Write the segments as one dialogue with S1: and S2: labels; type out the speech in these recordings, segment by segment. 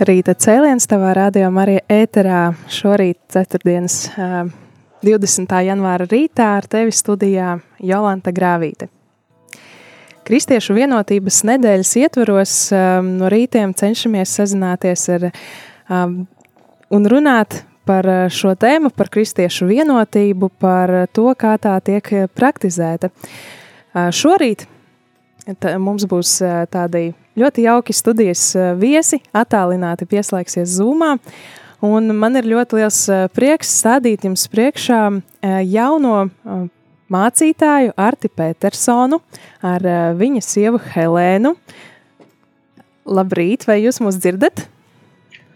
S1: Rīta cēliens tavā radio Marija ēterā šorīt ceturtdienas 20. janvāra rītā ar tevi studijā Jolanta Grāvīte. Kristiešu vienotības nedēļas ietvaros no rītiem cenšamies sazināties ar un runāt par šo tēmu, par kristiešu vienotību, par to, kā tā tiek praktizēta. Šorīt tā, mums būs tādi ļoti jauki studijas viesi, attālināti pieslēgsies Zoomā. Un man ir ļoti liels prieks stādīt jums priekšā jauno mācītāju Arti Petersonu ar viņa sievu Helēnu. Labrīt, vai jūs mūs dzirdat?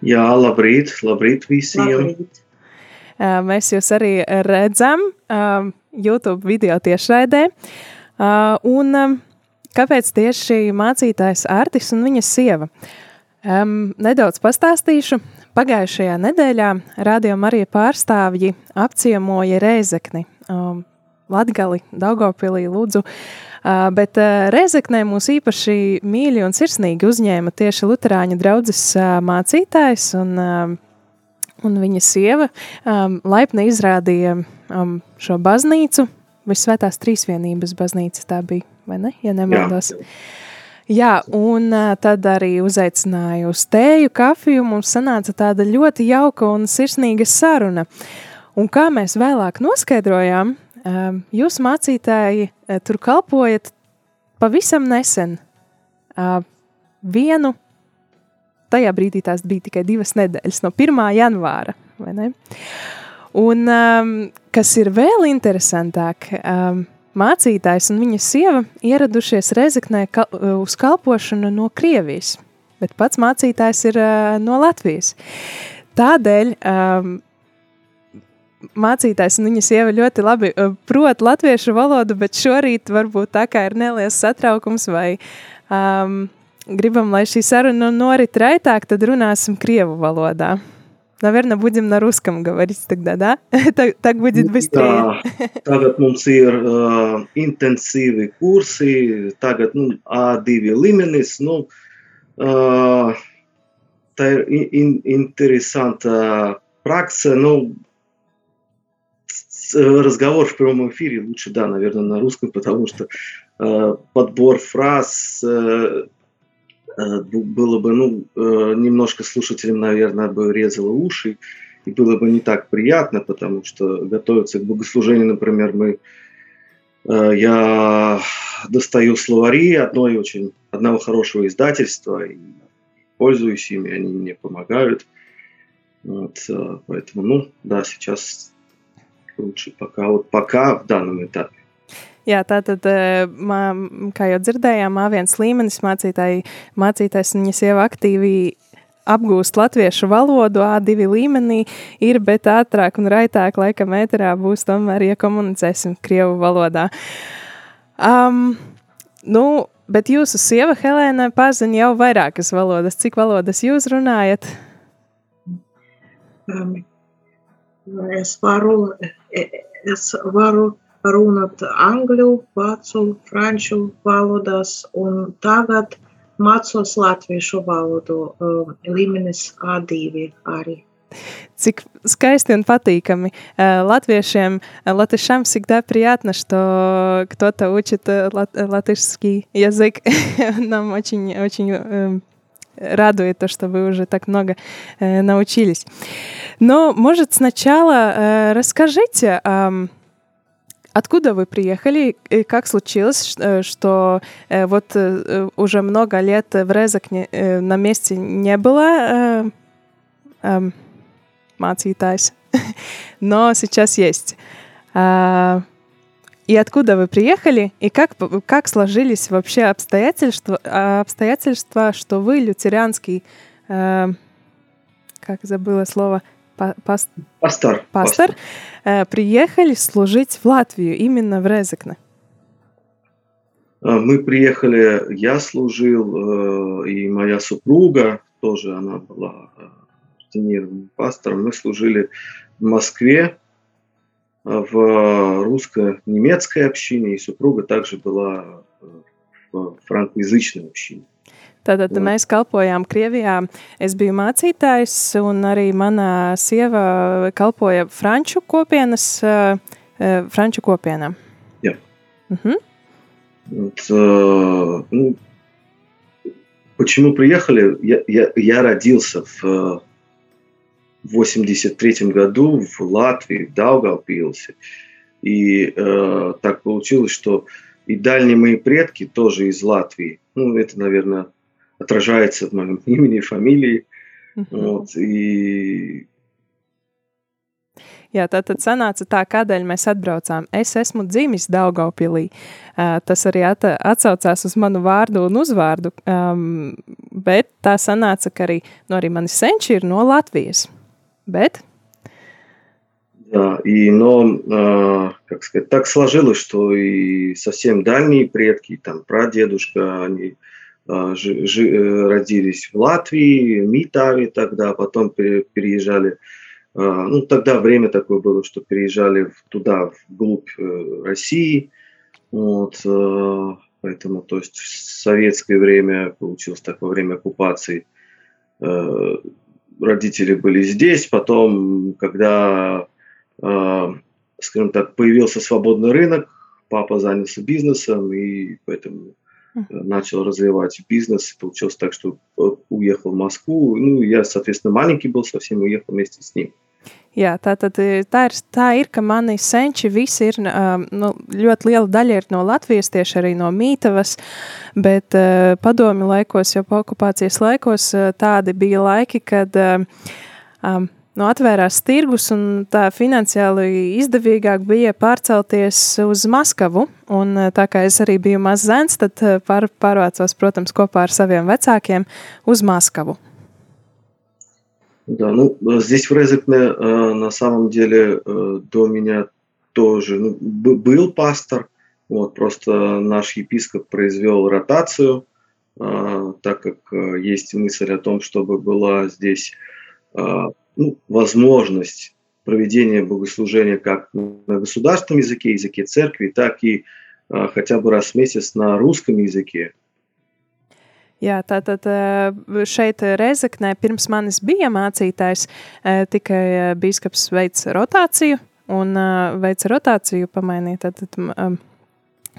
S2: Jā, labrīt, labrīt visiem. Labrīt.
S1: Mēs jūs arī redzam YouTube video tiešraidē. Un Kāpēc tieši mācītājs Artis un viņa sieva? Um, nedaudz pastāstīšu. Pagājušajā nedēļā Radio Marija pārstāvji apciemoja Rēzekni, um, Latgali, Daugavpilī, Lūdzu, uh, bet uh, Rēzeknē mūs īpaši mīļi un sirsnīgi uzņēma tieši Luterāņu draudzes uh, mācītājs un, un viņa sieva. Um, laipni izrādīja um, šo baznīcu, Visvētās trīsvienības baznīca tā bija vai ne? Ja nemaldos. Jā. Jā, un tad arī uzaicināju uz tēju, kafiju. Mums sanāca tāda ļoti jauka un sirsnīga saruna. Un kā mēs vēlāk noskaidrojām, jūs mācītāji tur kalpojat pavisam nesen. Vienu, tajā brīdī tās bija tikai divas nedēļas, no 1. janvāra. Un kas ir vēl interesantāk, Mācītājs un viņa sieva ieradušies Rezeknē kal uz kalpošanu no Krievijas, bet pats mācītājs ir uh, no Latvijas. Tādēļ um, mācītājs un viņa sieva ļoti labi uh, prot latviešu valodu, bet šorīt varbūt tā kā ir neliels satraukums vai um, gribam, lai šī saruna norit raitāk, tad runāsim Krievu valodā. Наверное, будем на русском говорить тогда, да? так, так будет bыстрее.
S2: Tā, tagad mums ir uh, intensīvi kursi, tagad nu, A2 līmenis. Nu, uh, tā ir in, интересanta практика. Ну, разговор в прямом эфире лучше, да, наверное, на русском, потому что э, подбор фраз, э, Э, было бы, ну, э, немножко слушателям, наверное, бы резало уши, и было бы не так приятно, потому что готовиться к богослужению, например, мы, э, я достаю словари одной очень, одного хорошего издательства, и пользуюсь ими, они мне помогают. Вот, поэтому, ну, да, сейчас лучше пока, вот пока в данном этапе.
S1: Jā, tā tad, eh, kā jau dzirdējām, A1 līmenis mācītāji, mācītājs un viņa sieva aktīvi apgūst latviešu valodu A2 līmenī, ir, bet ātrāk un raitāk laikam ēterā būs tomēr, ja komunicēsim Krievu valodā. Um, nu, bet jūsu sieva Helēna pazina jau vairākas valodas. Cik valodas jūs runājat?
S3: Um, es varu, es varu runāt angļu, vācu, franču valodās, un tagad mācos latviešu valodu um, līmenis A2 arī.
S1: Цик скайсти он patīkami. Латвиешiem, латышам всегда приятно, что кто-то учит лат, латышский язык. Нам очень, очень радует то, что вы уже так много научились. Но, может, сначала расскажите, Откуда вы приехали? И как случилось, что вот уже много лет в Резакне на месте не было mācītājs, но сейчас есть. И откуда вы приехали, и как, как сложились вообще обстоятельства, обстоятельства, что вы лютеранский, э, как забыла слово,
S2: паст, пастор,
S1: пастор, Э, приехали служить в Латвию, именно в Резекне?
S2: Мы приехали, я служил, э, и моя супруга, тоже она была ординированным пастором, мы служили в Москве, в русско-немецкой общине, и супруга также была в франкоязычной общине.
S1: Tātad Jā. mēs kalpojām Krievijā. Es biju mācītājs, un arī mana sieva kalpoja franču kopienas, uh, franču kopienām.
S2: Jā.
S1: Угу.
S2: Вот, э, ну, почему приехали? Я, я, я родился в 83 году в Латвии, в Даугавпилсе. И э, так получилось, что и дальние мои предки тоже из Латвии. Ну, это, наверное, отражается в моем имени и фамилии. Mm -hmm. Вот, и
S1: Jā, tā tad sanāca tā, kādēļ mēs atbraucām. Es esmu dzimis Daugaupilī. Uh, tas arī at atsaucās uz manu vārdu un uzvārdu, um, bet tā sanāca, ka arī, nu, arī mani senči ir no Latvijas. Bet
S2: Да, и, но, э, как сказать, так сложилось, что и совсем дальние предки, там, прадедушка, они э, жи, жи, э, родились в Латвии, Митаве тогда, потом переезжали, э, ну, тогда время такое было, что переезжали туда, вглубь э, России, вот, э, поэтому, то есть, в советское время получилось такое время оккупации, э, родители были здесь, потом, когда скажем так, появился свободный рынок, папа занялся бизнесом, и поэтому начал развивать бизнес. Получилось так, что уехал в Москву. Ну, я, соответственно, маленький был совсем, уехал вместе с ним.
S1: Jā, tā, tad, tā, ir, tā ir, ka mani senči visi ir, nu, ļoti liela daļa ir no Latvijas, tieši arī no Mītavas, bet uh, padomi laikos, jau okupācijas laikos, tādi bija laiki, kad um, nu, atvērās tirgus, un tā finansiāli izdevīgāk bija pārcelties uz Maskavu. Un, eh, tā kā es arī biju mazs zēns, tad eh, pār, pārvācos, protams, kopā ar saviem vecākiem uz Maskavu.
S2: Да, ну здесь в Резекне э, на самом деле э, до меня тоже ну, был пастор, вот просто наш епископ произвел ротацию, э, так как э, есть мысль о том, чтобы была здесь э, ну, возможность проведения богослужения как на государственном языке, языке церкви, так и а, хотя бы раз в месяц на русском языке.
S1: Jā, tātad šeit Rezeknē pirms manis bija mācītājs, tikai bīskaps veic rotāciju un veic rotāciju pamainīt tātad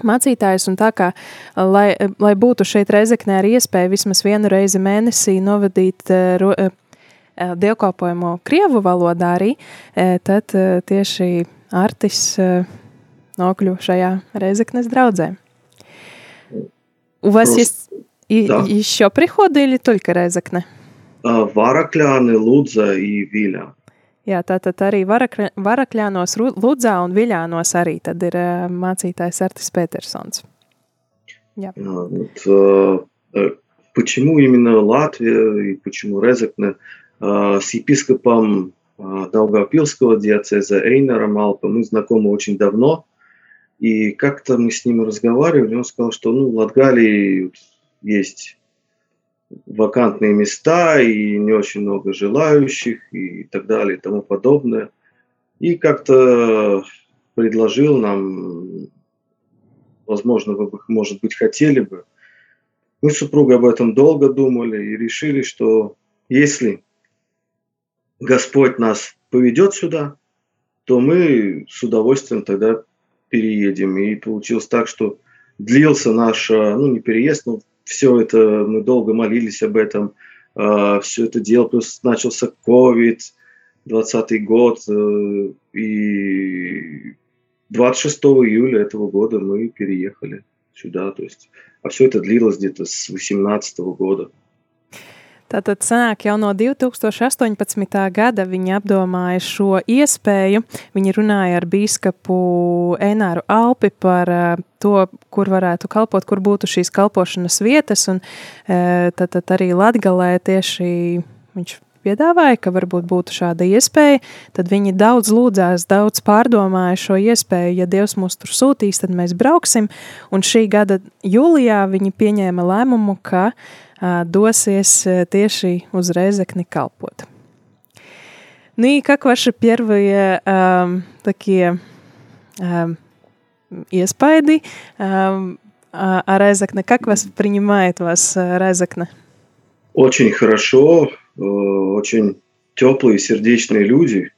S1: mācītājs un tā kā, lai, lai būtu šeit Rezeknē ar iespēju vismaz vienu reizi mēnesī novadīt dievkalpojumu krievu valodā arī, tad tieši Artis нокļu шая Резекнес драузе. У вас Просто, есть и, да. еще приходы или только Резекне?
S2: Varakļāni, Lūdza и Viļā.
S1: Jā, tātad arī varakļ, Varakļānos, Lūdzā un Viļānos arī tad ir mācītājs Artis Petersons.
S2: Jā. Jā, вот, почему именно Латвия и почему Резекне? с епископом Долгопилского диацеза Эйнером Алпа мы знакомы очень давно. И как-то мы с ним разговаривали, он сказал, что ну, в Латгалии есть вакантные места и не очень много желающих и так далее и тому подобное. И как-то предложил нам, возможно, вы бы, может быть, хотели бы. Мы с супругой об этом долго думали и решили, что если Господь нас поведет сюда, то мы с удовольствием тогда переедем. И получилось так, что длился наш, э, ну не переезд, но все это, мы долго молились об этом, э, все это дело, плюс начался COVID, 20 год, э, и 26 июля этого года мы переехали сюда. То есть, а все это длилось где-то с 18 года.
S1: Tātad sanāk, jau no 2018. gada viņi apdomāja šo iespēju. Viņi runāja ar bīskapu Enāru Alpi par uh, to, kur varētu kalpot, kur būtu šīs kalpošanas vietas. Un uh, tad, tad arī Latgalē tieši viņš piedāvāja, ka varbūt būtu šāda iespēja, tad viņi daudz lūdzās, daudz pārdomāja šo iespēju. Ja Dievs mūs tur sūtīs, tad mēs brauksim. Un šī gada jūlijā viņi pieņēma lēmumu, ka uh, dosies tieši uz Reizekni kalpot. Ну и как ваши первые э, такие э, испайды э, о Резакне? Как вас принимает вас Резакне?
S2: Очень хорошо. Э, очень теплые, сердечные люди,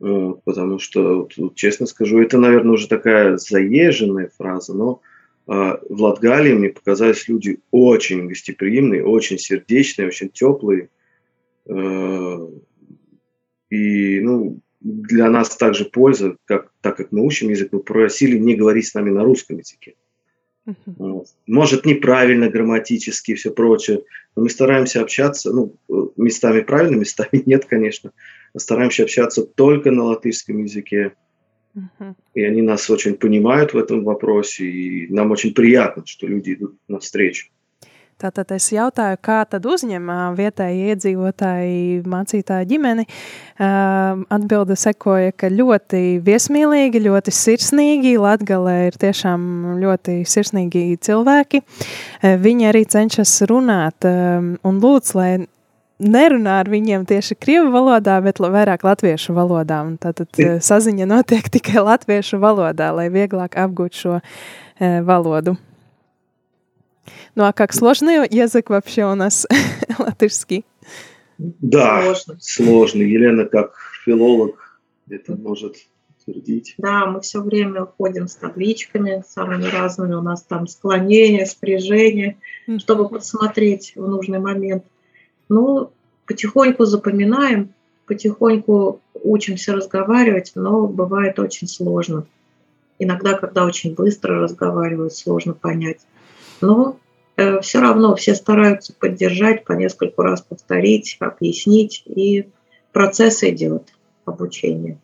S2: э, потому что, честно скажу, это, наверное, уже такая заезженная фраза, но э, в Латгалии мне показались люди очень гостеприимные, очень сердечные, очень теплые. И ну, для нас также польза, как, так как мы учим язык, мы просили не говорить с нами на русском языке. Uh-huh. Может, неправильно грамматически и все прочее, но мы стараемся общаться, ну, местами правильно, местами нет, конечно. Стараемся общаться только на латышском языке. Uh-huh. И они нас очень понимают в этом вопросе, и нам очень приятно, что люди идут навстречу.
S1: Tātad es jautāju, kā tad uzņem vietēji iedzīvotāji mācītāju ģimeni. Atbilde sekoja, ka ļoti viesmīlīgi, ļoti sirsnīgi. Latgalē ir tiešām ļoti sirsnīgi cilvēki. Viņi arī cenšas runāt un lūdz, lai nerunā ar viņiem tieši krievu valodā, bet vairāk latviešu valodā. Tātad saziņa notiek tikai latviešu valodā, lai vieglāk apgūt šo valodu. Ну а как сложный язык вообще у нас латышский?
S2: Да, сложно. сложный. Елена, как филолог, это может твердить.
S3: Да, мы все время ходим с табличками самыми разными. У нас там склонение, спряжение, чтобы подсмотреть в нужный момент. Ну, потихоньку запоминаем, потихоньку учимся разговаривать, но бывает очень сложно. Иногда, когда очень быстро разговаривают, сложно понять. Но э, все равно все стараются поддержать, по нескольку раз повторить, объяснить, и процесс идет обучения.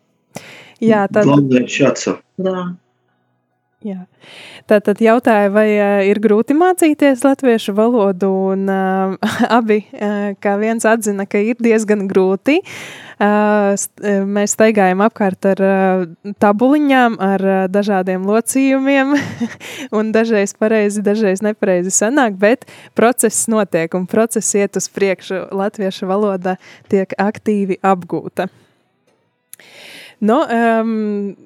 S2: Jā, tad... Главное общаться.
S3: Да.
S1: Jā. Tātad jautāja, vai uh, ir grūti mācīties latviešu valodu, un uh, abi, uh, kā viens atzina, ka ir diezgan grūti. Uh, mēs staigājam apkārt ar uh, tabuliņām, ar uh, dažādiem locījumiem, un dažreiz pareizi, dažreiz nepareizi sanāk, bet process notiek, un process iet uz priekšu. Latviešu valoda tiek aktīvi apgūta. No, um,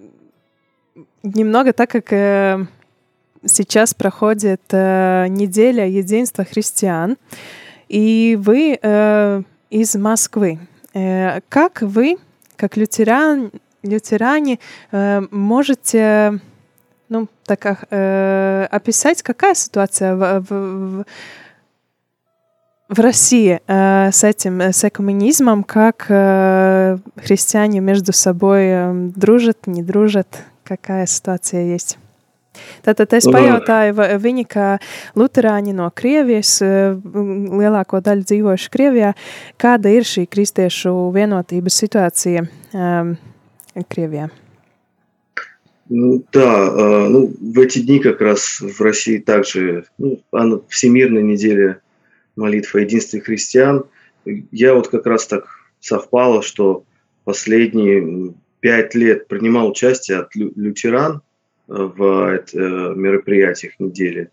S1: немного так как э, сейчас проходит э, неделя единства христиан, и вы э, из Москвы. Э, как вы, как лютеран, лютеране, э, можете ну, так, э, описать, какая ситуация в, в, в России э, с этим, с экуменизмом, как э, христиане между собой э, дружат, не дружат, какая ситуация есть. Tātad es pajautāju, viņi, kā luterāņi no Krievijas, lielāko daļu dzīvojuši Krievijā, kāda ir šī kristiešu vienotības ситуация um, Кривия?
S2: Ну да, ну в эти дни как раз в России также ну, Всемирная неделя молитвы о единстве христиан. Я вот как раз так совпало, что последние пять лет принимал участие от лютеран э, в э, мероприятиях недели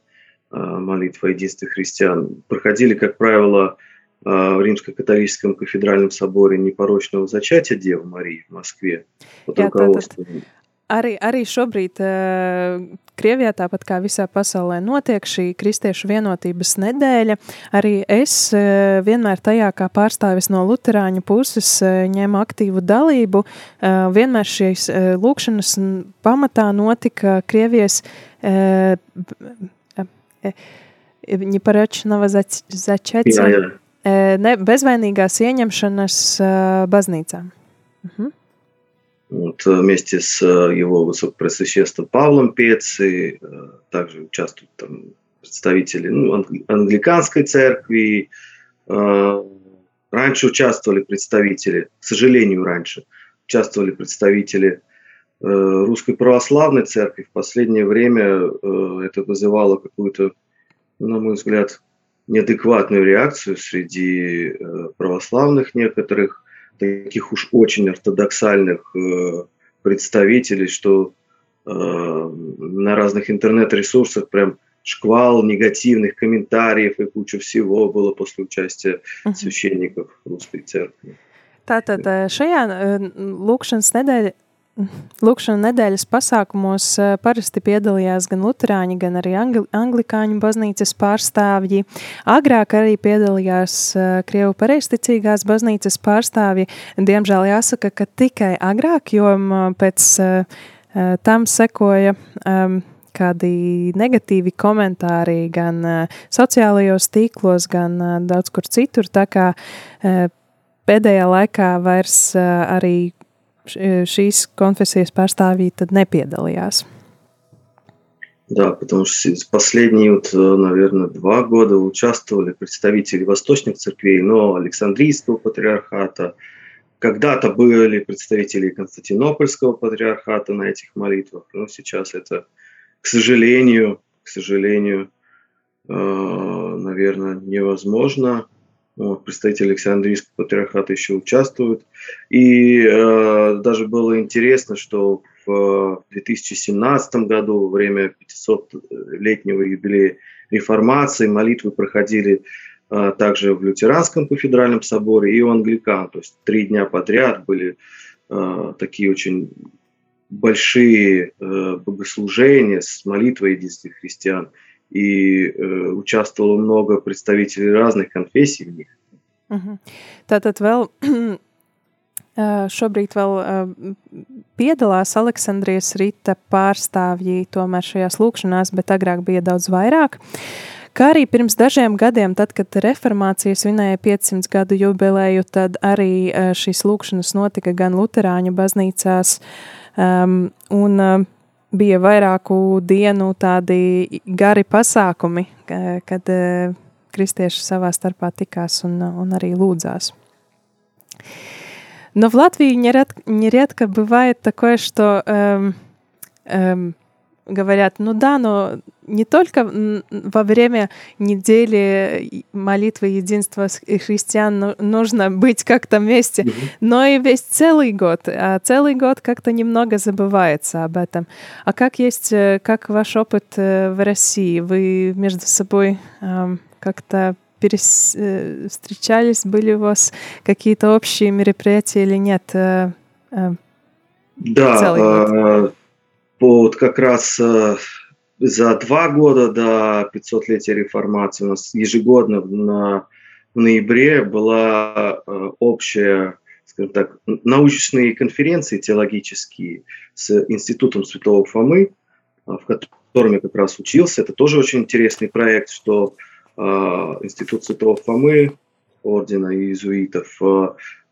S2: э, молитвы о единстве христиан. Проходили, как правило, в Римско-католическом кафедральном соборе непорочного зачатия Девы Марии в Москве под руководством
S1: arī, arī šobrīd uh, Krievijā, tāpat kā visā pasaulē, notiek šī kristiešu vienotības nedēļa. Arī es uh, vienmēr tajā, kā pārstāvis no Lutāņu puses, eh, uh, ņēmu aktīvu dalību. Uh, vienmēr šīs uh, lūkšanas pamatā notika Krievijas. Uh, Viņa parāčinava začetsa bezvainīgās ieņemšanas baznīcā. Uh -huh.
S2: Вот, вместе с его высокопресвященством Павлом Пеци также участвуют там представители ну, англиканской церкви, раньше участвовали представители, к сожалению, раньше участвовали представители русской православной церкви. В последнее время это вызывало какую-то, на мой взгляд, неадекватную реакцию среди э, православных некоторых, таких уж очень ортодоксальных э, представителей, что э, на разных интернет-ресурсах прям шквал негативных комментариев и куча всего было после участия uh-huh. священников русской церкви.
S1: Tātad šajā lūkšanas nedēļa Lūkšana nedēļas pasākumos eh, parasti piedalījās gan Lutāņi, gan arī Angli Anglikāņu baznīcas pārstāvji. Agrāk arī piedalījās eh, Krievu pareizticīgās baznīcas pārstāvji. Diemžēl jāsaka, ka tikai agrāk, jo pēc eh, tam sekoja um, kādi negatīvi komentāri gan uh, sociālajos tīklos, gan uh, daudz kur citur. Tā kā uh, pēdējā laikā vairs uh, arī šīs конфессии pārstāvji tad nepiedalījās.
S2: Да, потому что последние, вот, наверное, два года участвовали представители восточных церквей, но Александрийского патриархата, когда-то были представители Константинопольского патриархата на этих молитвах, но сейчас это, к сожалению, к сожалению, наверное, невозможно. Представители Александрийского патриархата еще участвуют. И э, даже было интересно, что в 2017 году, во время 500-летнего юбилея реформации, молитвы проходили э, также в Лютеранском кафедральном соборе и у англикан. То есть три дня подряд были э, такие очень большие э, богослужения с молитвой единства христиан – и э, участвовало много представителей разных конфессий в них.
S1: Uh-huh. Tātad vēl šobrīd vēl piedalās Aleksandrijas rīta pārstāvji tomēr šajās lūkšanās, bet agrāk bija daudz vairāk. Kā arī pirms dažiem gadiem, tad, kad reformācija svinēja 500 gadu jubileju, tad arī šīs lūkšanas notika gan Luterāņu baznīcās, um, un uh, bija vairāku dienu tādi gari pasākumi, kad kristieši savā starpā tikās un, un arī lūdzās. Но в Латвии нередко бывает такое, что эм, эм, говорят, ну да, но не только во время недели молитвы единства христиан нужно быть как-то вместе, mm-hmm. но и весь целый год. А целый год как-то немного забывается об этом. А как есть, э, как ваш опыт э, в России? Вы между собой как-то перес... Э, встречались, были у вас какие-то общие мероприятия или нет?
S2: Да, целый вот как раз э, за два года до 500-летия реформации у нас ежегодно на, в ноябре была э, общая, скажем так, научные конференции теологические с Институтом Святого Фомы, э, в котором я как раз учился. Это тоже очень интересный проект, что Институт Святого Фомы, ордена иезуитов,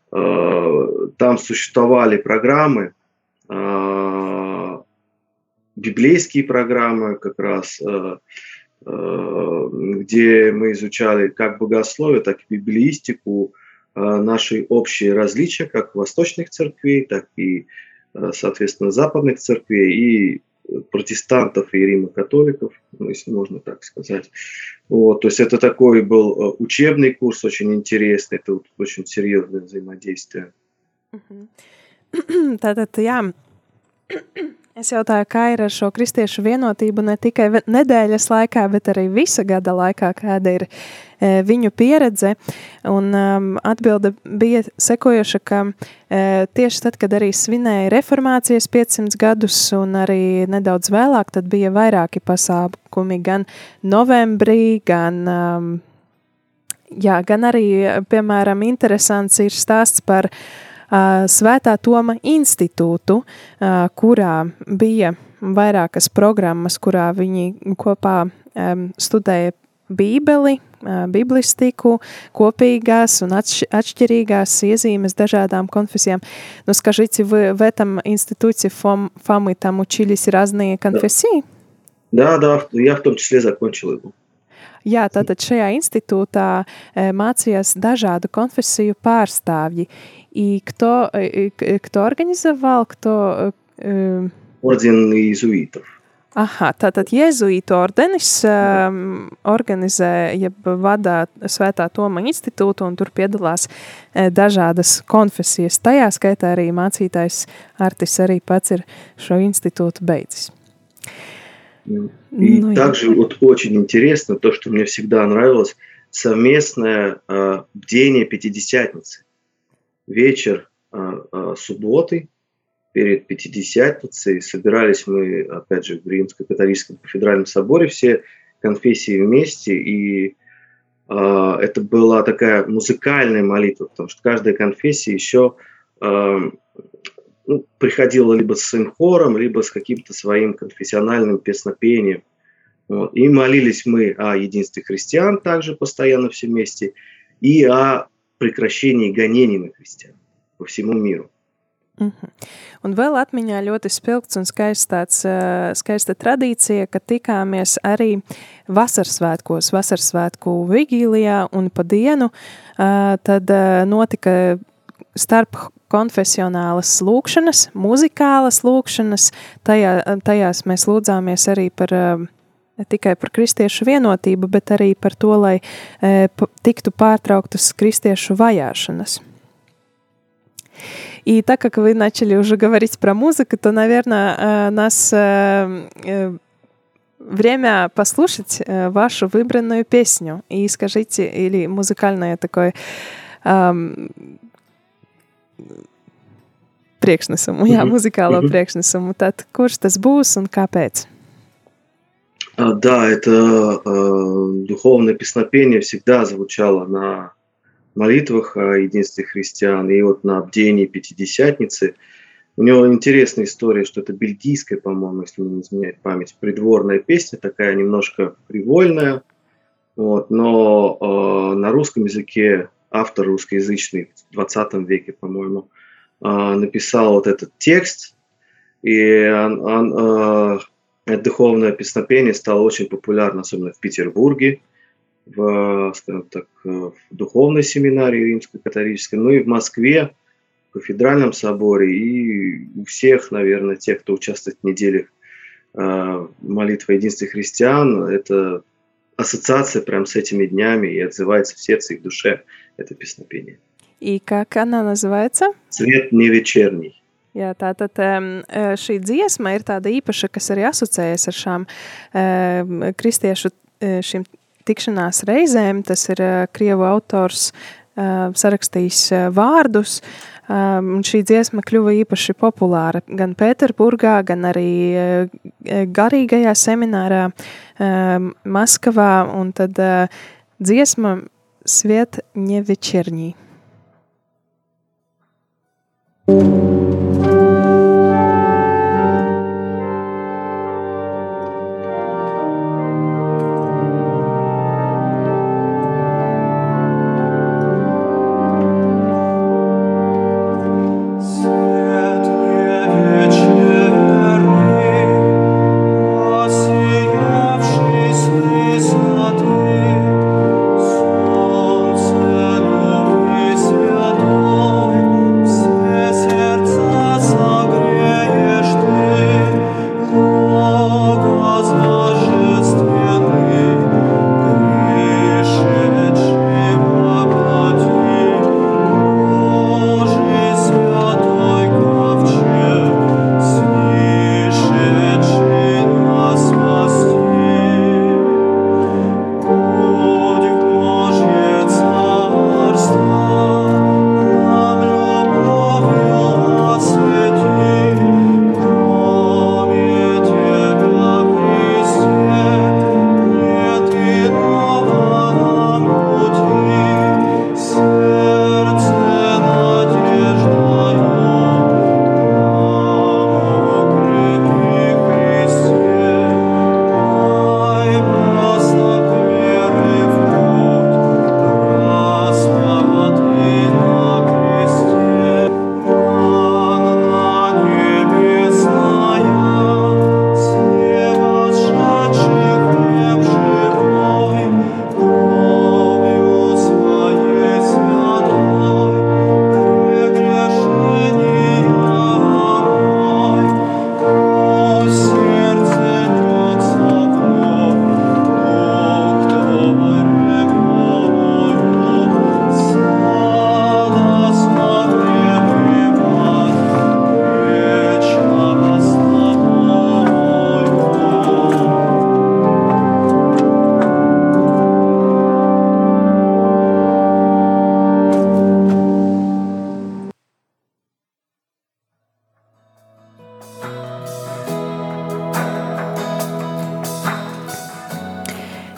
S2: там существовали программы, библейские программы как раз, э, э, где мы изучали как богословие, так и библеистику, э, наши общие различия как восточных церквей, так и, соответственно, западных церквей и протестантов и рима-католиков, ну, если можно так сказать. Вот, то есть это такой был учебный курс, очень интересный, это очень серьезное взаимодействие.
S1: Tātad, jā, Es jautāju, kā ir ar šo kristiešu vienotību ne tikai nedēļas laikā, bet arī visa gada laikā, kāda ir e, viņu pieredze. Un um, atbilde bija sekojoša, ka e, tieši tad, kad arī svinēja reformācijas 500 gadus un arī nedaudz vēlāk, tad bija vairāki pasākumi gan novembrī, gan um, Jā, gan arī, piemēram, interesants ir stāsts par Svētā Toma institūtu, kurā bija vairākas programmas, kurā viņi kopā studēja Bībeli, biblistiku, kopīgās un atšķirīgās iezīmes dažādām конфессиям. Но скажите, вы в этом институте ФОМ, ФАМы там учились разные конфессии?
S2: Да, да, я в том числе закончил его.
S1: Jā, tātad šajā institūtā mācījās dažādu konfesiju pārstāvji. И кто, кто организовал, кто...
S2: Орден иезуитов.
S1: Aha, tātad Jēzuītu ordenis um, organizē, jeb vada Svētā Toma institūtu, un tur piedalās e, dažādas konfesijas. Tajā skaitā arī mācītājs Artis arī pats ir šo институт бейдис.
S2: И ну, также вот очень интересно то, что мне всегда нравилось, совместное э, бдение Пятидесятницы. Вечер э, э, субботы перед Пятидесятницей. Собирались мы, опять же, в Римско-католическом кафедральном соборе, все конфессии вместе, и э, это была такая музыкальная молитва, потому что каждая конфессия еще э, ну, приходила либо с своим хором, либо с каким-то своим конфессиональным песнопением. Вот. И молились мы о единстве христиан также постоянно все вместе, и о прекращении гонений на христиан по всему миру.
S1: Mm -hmm. Un vēl atmiņā ļoti spilgts un skaists tāds, skaista tradīcija, ka tikāmies arī vasarsvētkos, vasarsvētku vigīlijā un pa dienu tad notika starp konfesionālas lūkšanas, muzikālas lūkšanas, tajā, tajās mēs lūdzāmies arī par ne tikai par kristiešu vienotību, bet arī par to, lai e, tiktu pārtrauktas kristiešu vajāšanas. И так как вы начали уже говорить про музыку, то, наверное, нас время послушать вашу выбранную песню. И скажите, или музыкальное такое um, priekšnesumu, jā, muzikālo priekšnesumu. Tad kurš tas būs un kāpēc?
S2: Да, это э, духовное песнопение всегда звучало на молитвах о единстве христиан и вот на бдении Пятидесятницы. У него интересная история, что это бельгийская, по-моему, если не изменяет память, придворная песня, такая немножко привольная, вот, но э, на русском языке автор русскоязычный в 20 веке, по-моему, э, написал вот этот текст, и он, он, э, духовное песнопение стало очень популярно, особенно в Петербурге, в, скажем так, в духовной семинарии римско-католической, ну и в Москве, в кафедральном соборе, и у всех, наверное, тех, кто участвует в неделях э, молитвы единства христиан, это ассоциация прям с этими днями и отзывается в сердце и в душе это песнопение.
S1: И как она называется?
S2: Цвет не вечерний.
S1: Jā, tā tad šī dziesma ir tāda īpaša, kas arī asociējas ar šām kristiešu šīm tikšanās reizēm. Tas ir krievu autors sarakstījis vārdus. Un šī dziesma kļuva īpaši populāra gan Pēterburgā, gan arī garīgajā seminārā Maskavā. Un tad dziesma Sviet Ņevečerņī. thank you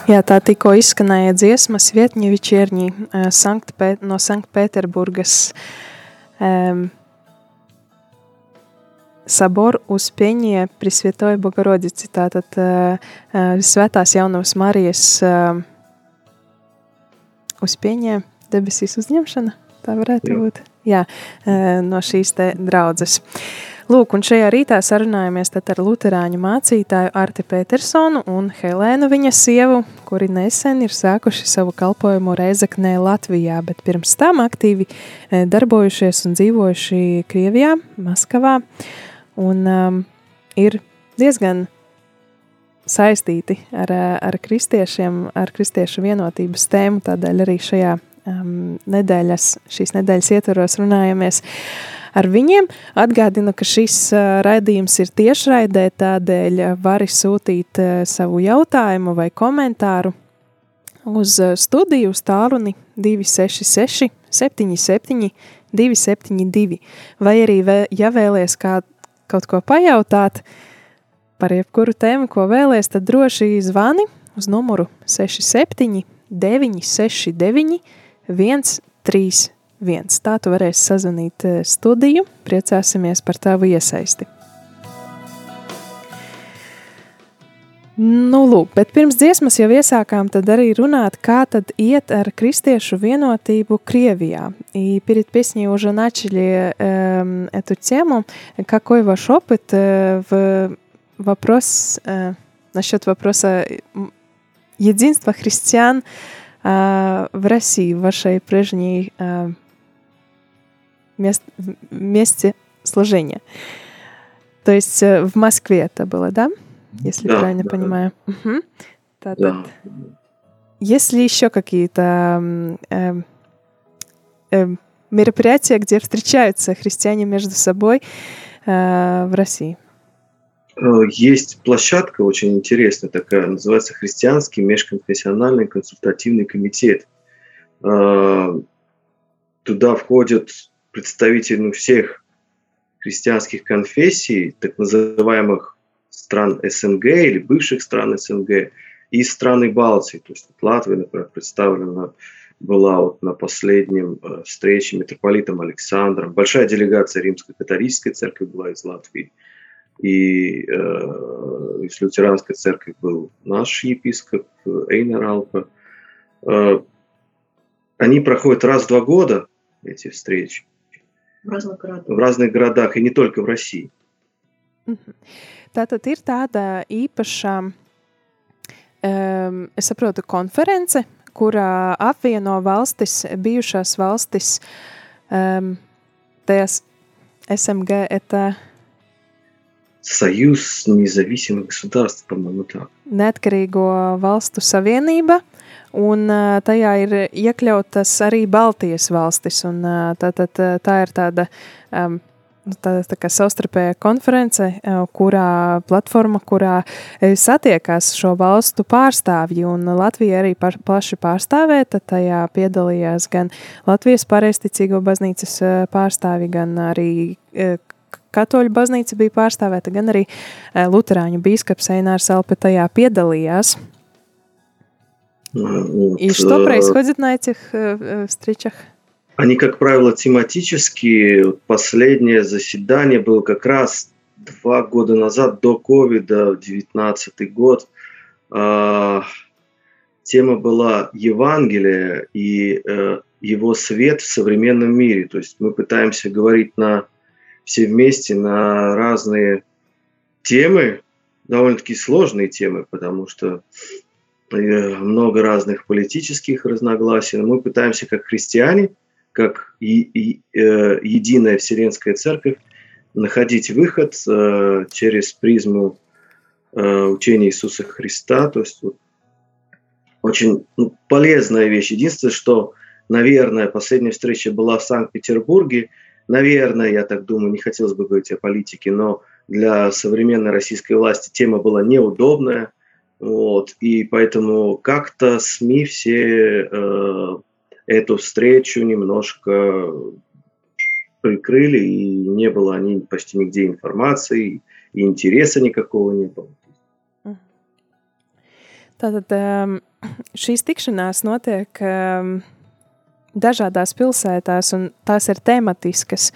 S1: Jā, tā tikko izskanēja dziesma Svietņa Vičierņī Sankt no Sanktpēterburgas um, Sabor Uspieņie Prisvietoja Bogorodici, tātad uh, Svētās jaunavas Marijas uh, Uspieņie debesīs uzņemšana, tā varētu Jā. būt, Jā, uh, no šīs te draudzes. Uh, Lūk, un šajā rītā sarunājamies ar Lutāņu mācītāju Arti Petersonu un Helēnu viņa sievu, kuri nesen ir sākuši savu kalpošanu Reizeknē Latvijā, bet pirms tam aktīvi e, darbojušies un dzīvojuši Krievijā, Maskavā. Un um, ir diezgan saistīti ar, ar kristiešiem, ar kristiešu vienotības tēmu, tādēļ arī šajā um, nedēļas, šīs nedēļas ietvaros runājamies. Ar viņiem. Atgādinu, ka šis raidījums ir tiešraidē, tādēļ vari sūtīt savu jautājumu vai komentāru uz studiju uz tālruni 266 77 272, vai arī, ja vēlies kā, kaut ko pajautāt par jebkuru tēmu, ko vēlies, tad droši zvani uz numuru 67 969 131 viens. Tā tu varēsi sazvanīt eh, studiju, priecāsimies par tavu iesaisti. Nu, lūk, bet pirms dziesmas jau iesākām tad arī runāt, kā tad iet ar kristiešu vienotību Криевия. И перед песней уже начали э, эту тему. Какой ваш опыт э, в вопрос, э, насчет вопроса единства христиан э, в России, в вашей прежней э, мест, месте служения. То есть э, в Москве это было, да? Если да, правильно да, понимаю. Да. Угу. Да, да. Есть ли еще какие-то э, э, мероприятия, где встречаются христиане между собой э, в России?
S2: Э, есть площадка очень интересная такая, называется Христианский межконфессиональный консультативный комитет. Э, туда входят представители всех христианских конфессий, так называемых стран СНГ или бывших стран СНГ, и страны Балтии. То есть Латвия, например, представлена была вот на последнем э, встрече митрополитом Александром. Большая делегация Римской католической церкви была из Латвии. И э, из лютеранской церкви был наш епископ Эйнер Алпа. Э, они проходят раз в два года, эти встречи.
S3: В разных городах.
S2: В разных городах, и не только в России.
S1: Tātad ir tāda īpaša, um, es saprotu, konference, kurā apvieno valstis, bijušās valstis, um, tajās СМГ это...
S2: Союз независимых государств, по-моему, так.
S1: Neatkarīgo valstu savienība, un tajā ir iekļautas arī Baltijas valstis. Tā, tā, tā, tā ir tāda um, tā, tā kā savstarpēja konference, kurā platforma, kurā satiekās šo valstu pārstāvji, un Latvija arī par, plaši pārstāvēta. Tajā piedalījās gan Latvijas pareizticīgo baznīcas pārstāvji, gan arī Katoļu baznīca bija pārstāvēta, gan arī Lutāņu biskups Einārs Alpe tajā piedalījās. Вот. И что происходит на этих э, встречах?
S2: Они, как правило, тематические. Последнее заседание было как раз два года назад, до ковида, 19 год. А, тема была Евангелие и э, его свет в современном мире. То есть мы пытаемся говорить на все вместе на разные темы, довольно-таки сложные темы, потому что много разных политических разногласий, но мы пытаемся как христиане, как и, и, э, единая Вселенская Церковь, находить выход э, через призму э, учения Иисуса Христа. То есть вот, очень ну, полезная вещь. Единственное, что, наверное, последняя встреча была в Санкт-Петербурге. Наверное, я так думаю, не хотелось бы говорить о политике, но для современной российской власти тема была неудобная – вот, и поэтому как-то СМИ все э, эту встречу немножко прикрыли, и не было ни, почти нигде информации, и интереса никакого не было.
S1: Tātad um, šīs tikšanās notiek um, dažādās pilsētās, un tās ir tematiskas.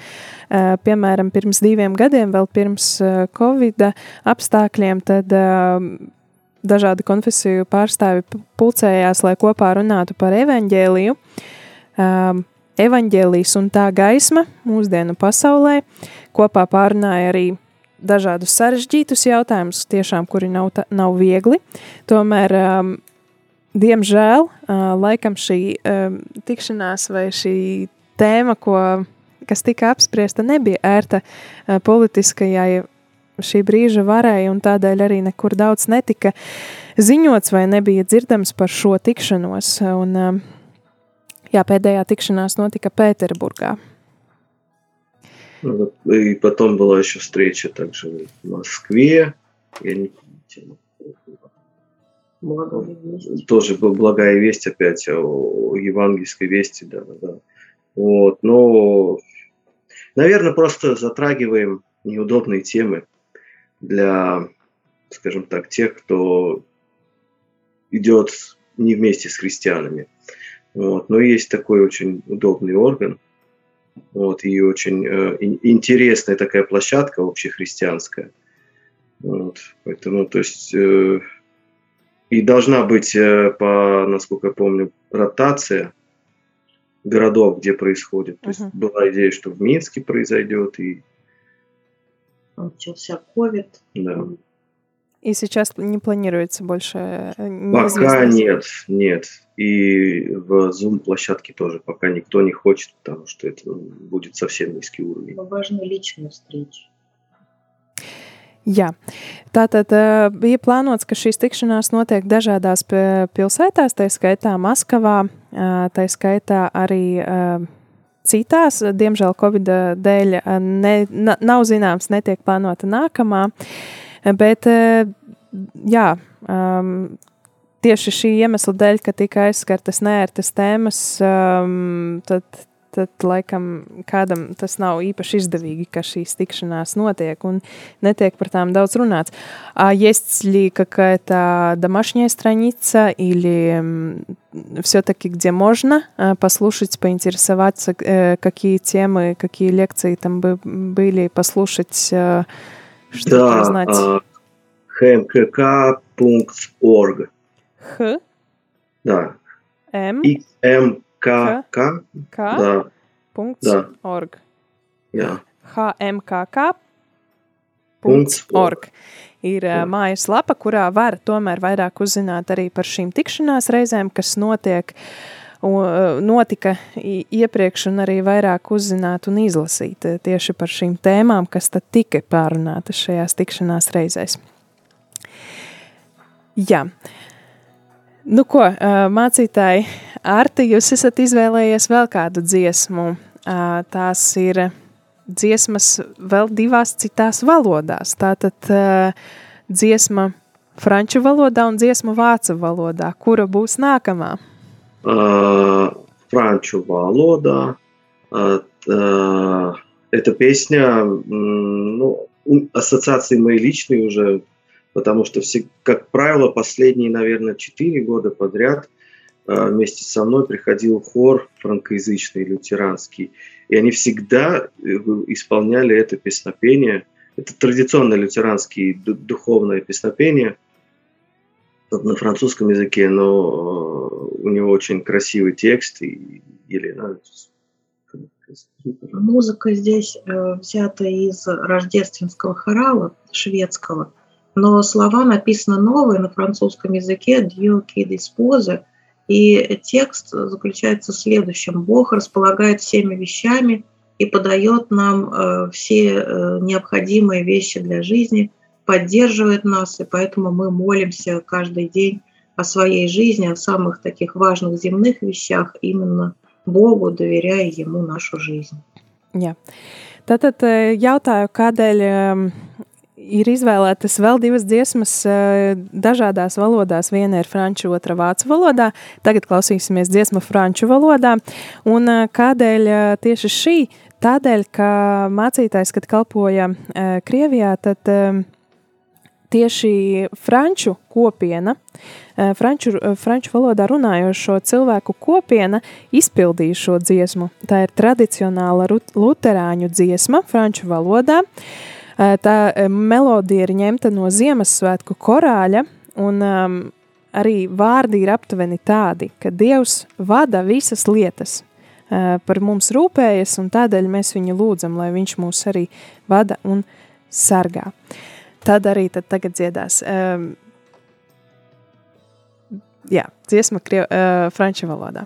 S1: Uh, piemēram, pirms diviem gadiem, vēl pirms uh, Covid apstākļiem, tad dažādi konfesiju pārstāvi pulcējās, lai kopā runātu par evaņģēliju. Um, evaņģēlijas un tā gaisma mūsdienu pasaulē kopā pārunāja arī dažādus sarežģītus jautājumus, tiešām, kuri nav, ta, nav viegli. Tomēr, um, diemžēl, uh, laikam šī um, tikšanās vai šī tēma, ko, kas tika apspriesta, nebija ērta uh, politiskajai šī brīža varai, un tādēļ arī nekur daudz netika ziņots vai nebija dzirdams par šo tikšanos. Un, um, jā, pēdējā tikšanās notika Pēterburgā.
S2: И потом была еще встреча также в Москве. Я не Благая весть. Тоже была благая весть опять о евангельской вести, да, да. Вот, но, наверное, просто затрагиваем неудобные темы Для, скажем так, тех, кто идет не вместе с христианами. Вот. Но есть такой очень удобный орган, вот, и очень э, интересная такая площадка общехристианская. Вот, поэтому, то есть, э, и должна быть, э, по, насколько я помню, ротация городов, где происходит. То uh-huh. есть была идея, что в Минске произойдет, и
S3: начался COVID.
S2: Да.
S1: И сейчас не планируется больше?
S2: Э, Пока нет, нет. И в Zoom-площадке тоже пока никто не хочет, потому что это будет совсем низкий уровень.
S3: Но важны личные встречи.
S1: Jā, tātad bija plānots, ka šīs tikšanās notiek dažādās pilsētās, tā skaitā Maskavā, tā skaitā arī uh, citās. Diemžēl Covid dēļ ne, nav zināms, netiek plānota nākamā. Bet, jā, um, tieši šī iemesla dēļ, ka tika aizskartas neērtas tēmas, um, tad tad laikam kādam tas nav īpaši izdevīgi, ka šīs tikšanās notiek un netiek par tām daudz runāts. А есть ли какая-то домашняя страница или все-таки где можно послушать, поинтересоваться, какие темы, какие лекции там были, послушать, что-то
S2: да, узнать? hmkk.org
S1: Х?
S2: Да.
S1: М?
S2: М К, К,
S1: К,
S2: да,
S1: punkts
S2: Да.
S1: org.
S2: jā.
S1: HMKK.
S2: Punkts
S1: Org. Ir
S2: Jā.
S1: uh, mājaslapa, kurā var tomēr vairāk uzzināt arī par šīm tikšanās reizēm, kas notiek, uh, notika i- iepriekš, un arī vairāk uzzināt un izlasīt uh, tieši par šīm tēmām, kas tad tika pārunātas šajās tikšanās reizēs. Jā. Nu ko, uh, mācītāji, Arti, jūs esat izvēlējies vēl kādu dziesmu. Uh, tās ir dziesmas vēl divās citās valodās. Tātad uh, dziesma franču valodā un dziesma vācu valodā. Kura būs nākamā?
S2: А, франчу валода. А, а, Эта песня, м, ну, у- ассоциации мои личные уже, потому что, все, как правило, последние, наверное, четыре года подряд а, вместе со мной приходил хор франкоязычный, лютеранский. И они всегда э, исполняли это песнопение. Это традиционное лютеранское ду- духовное песнопение на французском языке, но э, у него очень красивый текст. И Елена,
S3: Музыка здесь э, взята из рождественского хорала шведского, но слова написаны новые на французском языке «Dieu qui dispose», и текст заключается в следующем. Бог располагает всеми вещами и подает нам э, все э, необходимые вещи для жизни, поддерживает нас, и поэтому мы молимся каждый день о своей жизни, о самых таких важных земных вещах, именно Богу, доверяя Ему нашу жизнь.
S1: Jā. Tātad jautāju, kādēļ ir izvēlētas vēl divas dziesmas uh, dažādās valodās. Viena ir franču, otra vācu valodā. Tagad klausīsimies dziesmu franču valodā. Un uh, kādēļ uh, tieši šī? Tādēļ, ka mācītājs, kad kalpoja uh, Krievijā, tad
S4: tieši franču kopiena, franču, franču valodā runājošo cilvēku kopiena izpildīja šo dziesmu. Tā ir tradicionāla luterāņu dziesma franču valodā. Tā melodija ir ņemta no Ziemassvētku korāļa, un um, arī vārdi ir aptuveni tādi, ka Dievs vada visas lietas, uh, par mums rūpējas, un tādēļ mēs viņu lūdzam, lai viņš mūs arī vada un sargā. Tad arī tad tagad dziedās. Um, jā, dziesma kriev, uh, franču valodā.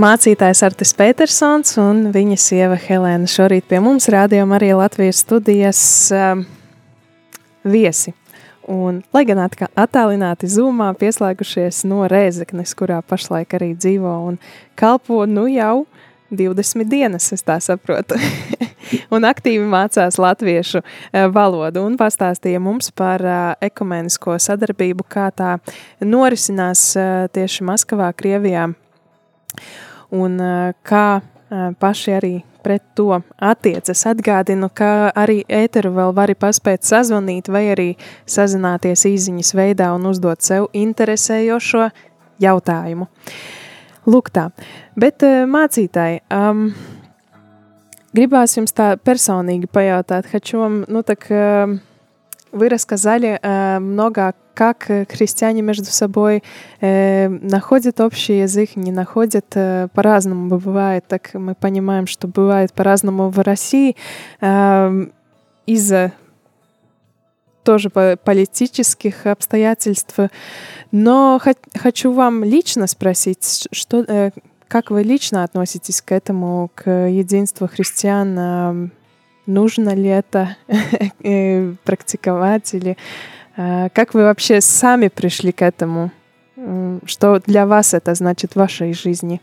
S4: Mācītājs Artis Petersons un viņa sieva Helēna šorīt pie mums rādījuma arī Latvijas studijas um, viesi. Un, lai gan attālināti zūmā pieslēgušies no Rēzeknes, kurā pašlaik arī dzīvo un kalpo, nu jau 20 dienas, es tā saprotu, un aktīvi mācās latviešu uh, valodu un pastāstīja mums par uh, ekumenisko sadarbību, kā tā norisinās uh, tieši Maskavā, Krievijā un kā paši arī pret to attiecas. Atgādinu, ka arī ēteru vēl vari paspēt sazvanīt vai arī sazināties īziņas veidā un uzdot sev interesējošo jautājumu. Lūk tā, bet mācītāji, um, gribās jums tā personīgi pajautāt, Hačom, nu так, вы рассказали э, много как э, христиане между собой э, находят общий язык, не находят э, по-разному бывает. Так мы понимаем, что бывает по-разному в России э, из-за тоже политических обстоятельств. Но хочу вам лично спросить, что, э, как вы лично относитесь к этому, к единству христиан? Э, нужно ли это э, практиковать или как вы вообще сами пришли к этому? Что для вас это значит в вашей жизни?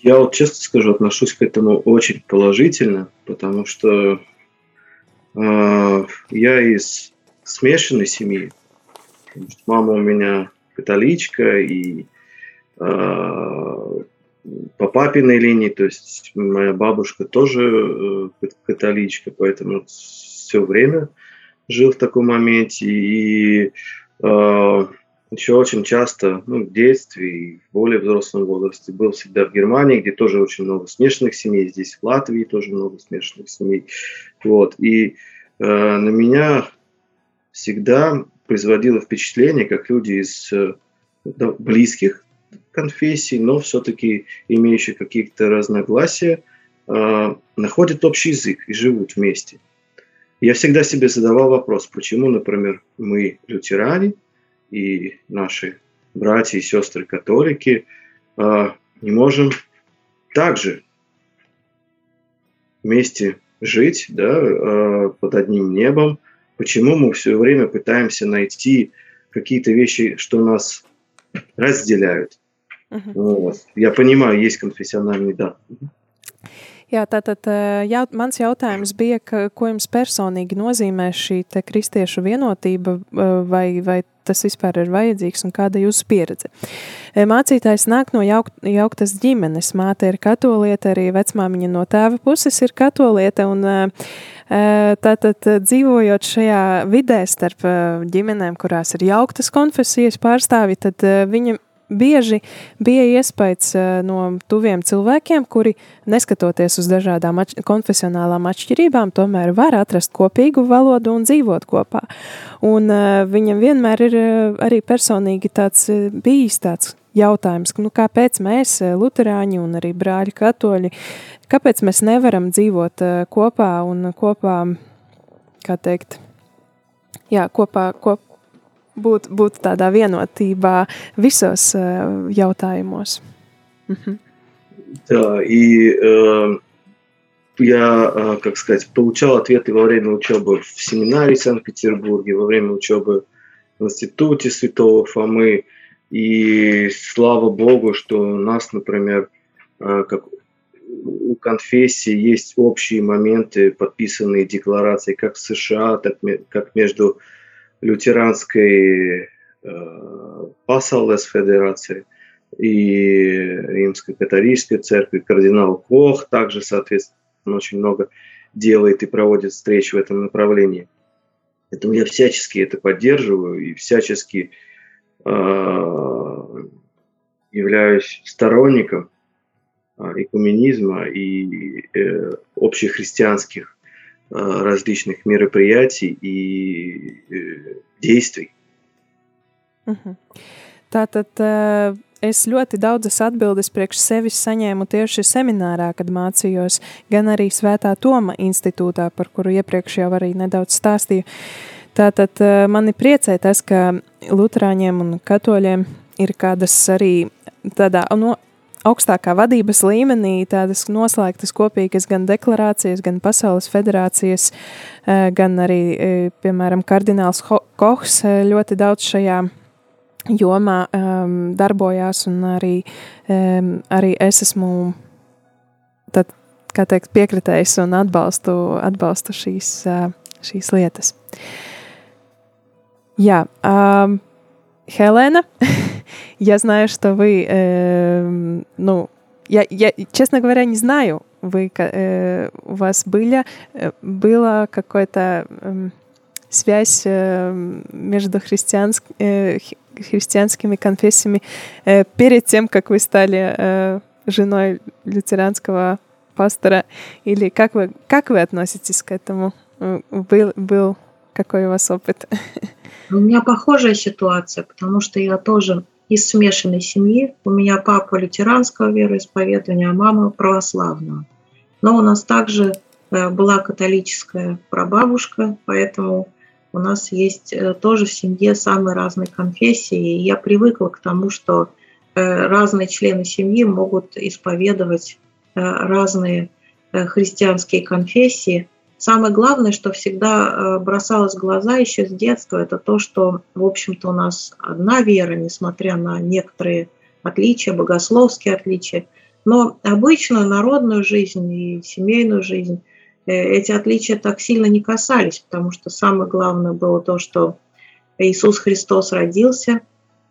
S2: я вот честно скажу, отношусь к этому очень положительно, потому что э, я из смешанной семьи. Мама у меня католичка, и э, по папиной линии, то есть моя бабушка тоже э, католичка, поэтому все время жил в таком моменте. И э, еще очень часто, ну, в детстве и в более взрослом возрасте был всегда в Германии, где тоже очень много смешанных семей, здесь в Латвии тоже много смешанных семей. Вот. И э, на меня всегда производило впечатление, как люди из э, близких конфессий, но все-таки имеющие какие-то разногласия, э, находят общий язык и живут вместе. Я всегда себе задавал вопрос, почему, например, мы, лютеране, и наши братья и сестры католики э, не можем также вместе жить да, э, под одним небом. Почему мы все время пытаемся найти какие-то вещи, что нас разделяют? Uh-huh. Вот. Я понимаю, есть конфессиональный да.
S1: Jā, tātad jā, mans jautājums bija, ka, ko jums personīgi nozīmē šī kristiešu vienotība, vai, vai tas vispār ir vajadzīgs un kāda ir jūsu pieredze. Mācītājs nāk no jauk, jauktas ģimenes. Māte ir katoliete, arī vecmāmiņa no tēva puses ir katoliete. Un, Tātad, dzīvojot šajā vidē starp ģimenēm, kurās ir jauktas konfesijas pārstāvji, tad viņa bieži bija iespējas eh, no tuviem cilvēkiem, kuri, neskatoties uz dažādām atš konfesionālām atšķirībām, tomēr var atrast kopīgu valodu un dzīvot kopā. Un uh, viņam vienmēr ir uh, arī personīgi tāds bijis tāds jautājums, nu, kāpēc mēs, luterāņi un arī brāļi katoļi, kāpēc mēs nevaram dzīvot kopā un kopā, kā teikt, jā, kopā, kop, būt, būt tādā vienotībā visos uh, jautājumos.
S2: Mhm. Да, и я, как сказать, получал ответы во время учебы в семинарии в Санкт-Петербурге, во время учебы в институте Святого Фомы. И слава Богу, что у нас, например, э, как у конфессии есть общие моменты, подписанные декларации как в США, так как между лютеранской э, Пасалес Федерации и Римской католической церкви. Кардинал Кох также, соответственно, очень много делает и проводит встречи в этом направлении. Поэтому я всячески это поддерживаю и всячески э, являюсь сторонником э, экуменизма и э, общехристианских различных мероприятий и действий.
S1: Mhm. Tātad es ļoti daudzas atbildes priekš sevis saņēmu tieši seminārā, kad mācījos, gan arī Svētā Toma institūtā, par kuru iepriekš jau arī nedaudz stāstīju. Tātad mani priecē tas, ka luterāņiem un katoļiem ir kādas arī tādā no, augstākā vadības līmenī tādas noslēgtas kopīgas gan deklarācijas, gan Pasaules federācijas, eh, gan arī, eh, piemēram, kardināls Kohs eh, ļoti daudz šajā jomā um, darbojās, un arī, um, arī es esmu tad, kā teikt, piekritējis un atbalstu, atbalstu šīs, šīs lietas. Jā, um, Helēna, Я знаю, что вы, э, ну, я, я, честно говоря, не знаю, вы, э, у вас были, э, была какая-то э, связь э, между христианск, э, христианскими конфессиями э, перед тем, как вы стали э, женой лютеранского пастора, или как вы, как вы относитесь к этому? Был, был какой у вас опыт?
S3: У меня похожая ситуация, потому что я тоже из смешанной семьи. У меня папа лютеранского вероисповедания, а мама православного. Но у нас также э, была католическая прабабушка, поэтому у нас есть э, тоже в семье самые разные конфессии. И я привыкла к тому, что э, разные члены семьи могут исповедовать разные христианские конфессии – Самое главное, что всегда э, бросалось в глаза еще с детства, это то, что, в общем-то, у нас одна вера, несмотря на некоторые отличия, богословские отличия. Но обычную народную жизнь и семейную жизнь э, эти отличия так сильно не касались, потому что самое главное было то, что Иисус Христос родился,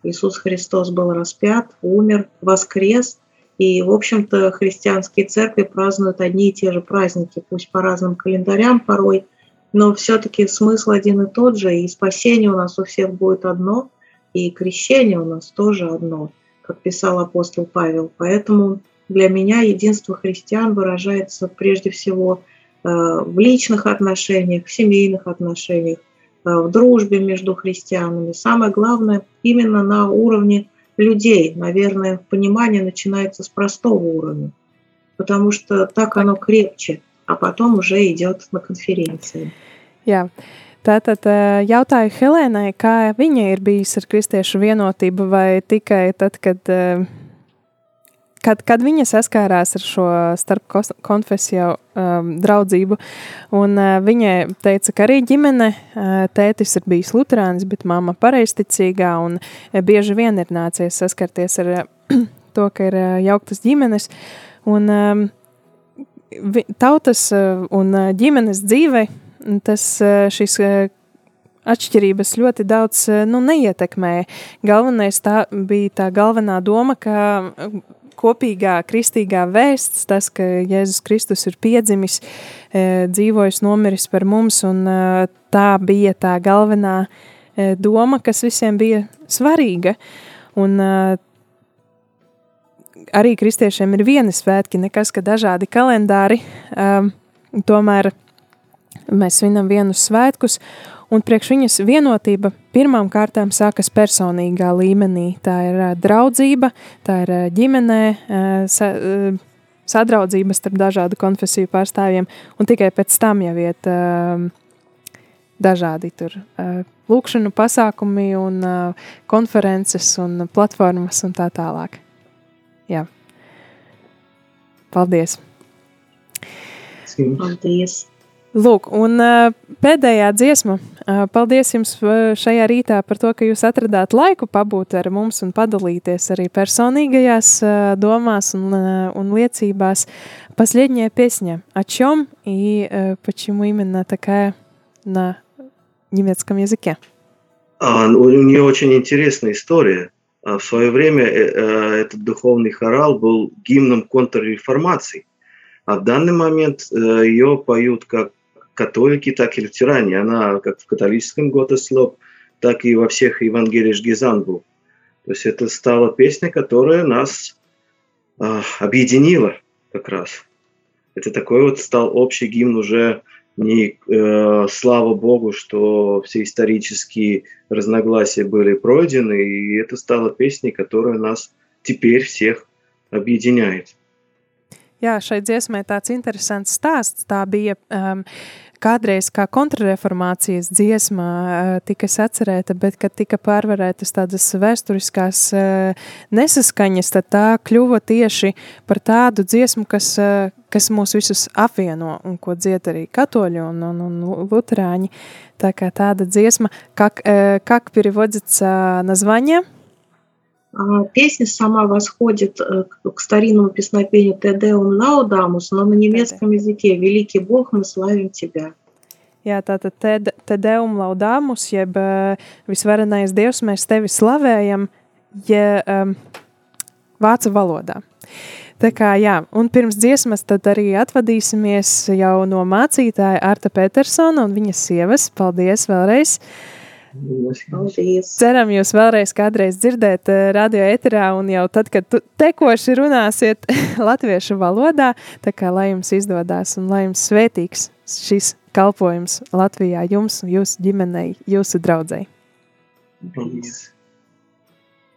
S3: Иисус Христос был распят, умер, воскрес. И, в общем-то, христианские церкви празднуют одни и те же праздники, пусть по разным календарям порой, но все-таки смысл один и тот же, и спасение у нас у всех будет одно, и крещение у нас тоже одно, как писал апостол Павел. Поэтому для меня единство христиан выражается прежде всего э, в личных отношениях, в семейных отношениях, э, в дружбе между христианами. Самое главное именно на уровне людей. Наверное, понимание начинается с простого уровня, потому что так оно крепче, а потом уже идет на конференции.
S1: Jā. Tātad jautāju Helēnai, kā viņa ir bijusi ar kristiešu vienotību, vai tikai tad, kad, kad, kad viņa saskārās ar šo starpkonfesiju um, draudzību. Un, uh, viņai teica, ka arī ģimene, uh, tētis ir bijis luterāns, bet mamma pareizticīgā, un uh, bieži vien ir nācies saskarties ar uh, to, ka ir uh, jauktas ģimenes. Un, um, tautas uh, un uh, ģimenes dzīve tas šīs atšķirības ļoti daudz nu, neietekmēja. Galvenais tā bija tā galvenā doma, ka kopīgā kristīgā vēsts, tas, ka Jēzus Kristus ir piedzimis, dzīvojis, nomiris par mums, un tā bija tā galvenā doma, kas visiem bija svarīga. Un arī kristiešiem ir vieni svētki, nekas, ka dažādi kalendāri, tomēr Mēs svinam vienus svētkus, un priekš viņas vienotība pirmām kārtām sākas personīgā līmenī. Tā ir draudzība, tā ir ģimenē, sa, sadraudzība starp dažādu konfesiju pārstāvjiem, un tikai pēc tam jau iet dažādi tur lūkšanu pasākumi un konferences un platformas un tā tālāk. Jā. Paldies!
S3: Paldies!
S1: Lūk, un uh, pēdējā dziesma. Uh, paldies jums šajā rītā par to, ka jūs atradāt laiku pabūt ar mums un padalīties arī personīgajās uh, domās un, uh, un liecībās. Последняя песня. О чем и uh, почему именно такая на немецком языке?
S2: А, у нее очень интересная история. В свое время этот духовный хорал был гимном контрреформации. А в данный момент ее поют как католики, так и лютеране. Она как в католическом Готеслоп, так и во всех Евангелиях Гизангу. То есть это стала песня, которая нас э, объединила как раз. Это такой вот стал общий гимн уже не э, слава Богу, что все исторические разногласия были пройдены, и это стала песней, которая нас теперь всех объединяет.
S1: Jā, šai dziesmai tāds interesants stāsts. Tā bija um, kādreiz kā kontrreformācijas dziesma uh, tika sacerēta, bet kad tika pārvarētas tādas vēsturiskās uh, nesaskaņas, tad tā kļuva tieši par tādu dziesmu, kas, uh, kas mūs visus apvieno un ko dzied arī katoļi un, un, un luterāņi. Tā kā tāda dziesma, как, как переводится название –
S3: А, песня сама восходит э, к старинному песнопению «Тедеум Laudāmus», но на немецком языке «Великий Бог, мы славим Тебя».
S1: Jā, tātad te, te deum laudāmus, jeb uh, visvarenais Dievs, mēs tevi slavējam, ja um, vācu valodā. Tā kā jā, un pirms dziesmas tad arī atvadīsimies jau no mācītāja Arta Petersona un viņas sievas. Paldies vēlreiz! Uh,
S3: Paldies!
S1: Ceram jūs vēlreiz kādreiz dzirdēt uh, radio eterā un jau tad, kad tekoši runāsiet latviešu valodā, tā kā lai jums izdodās un lai jums svētīgs šis kalpojums Latvijā jums, jūsu ģimenei, jūsu draudzei.
S2: Paldies!